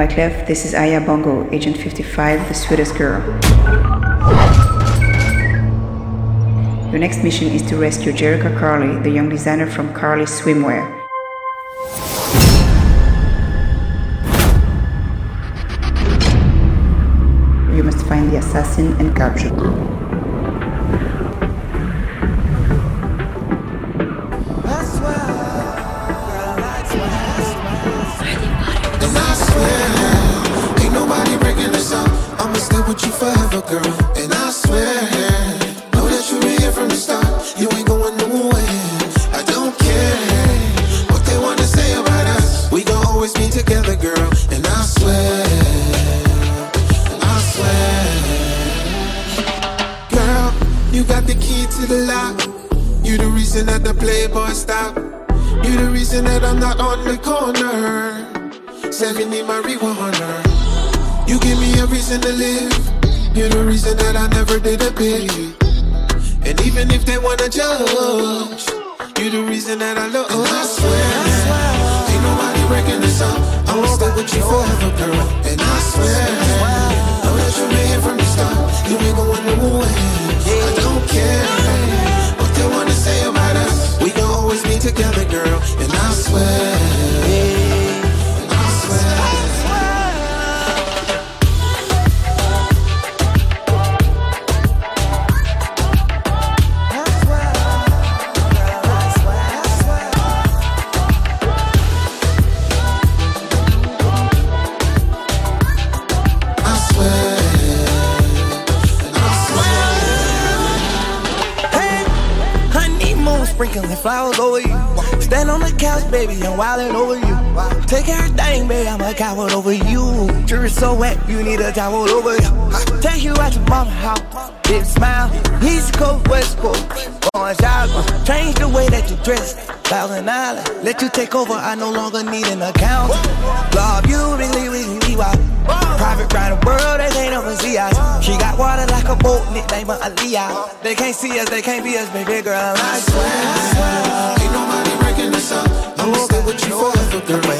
Wyclef. This is Aya Bongo, Agent 55, the sweetest girl. Your next mission is to rescue Jerica Carly, the young designer from Carly Swimwear. You must find the assassin and capture her. with you forever, girl. And I swear, know that you been here from the start. You ain't going nowhere. I don't care what they wanna say about us. We gon' always be together, girl. And I swear, I swear, girl, you got the key to the lock. You the reason that the playboy stop. You the reason that I'm not on the corner. 70 marijuana. You give me a reason to live. You're the reason that I never did a bit. And even if they wanna judge, you're the reason that I love. And I swear, I swear, ain't nobody breaking this up. I'ma stay with you forever, girl. And I swear, sprinkling flowers over you. Stand on the couch, baby, I'm wildin' over you. Take everything, baby, I'm a coward over you. Jury so wet, you need a towel over you. Take you out to mama house, big smile. East Coast, West Coast, going shopping. Change the way that you dress. Thousand Island, let you take over, I no longer need an account. Love you, really, really, really, Private round the world, they can't ever nickname her Aaliyah. They can't see us, they can't be us, baby girl. I swear, I swear, ain't nobody breaking us up. I'ma stay with you forever, girl.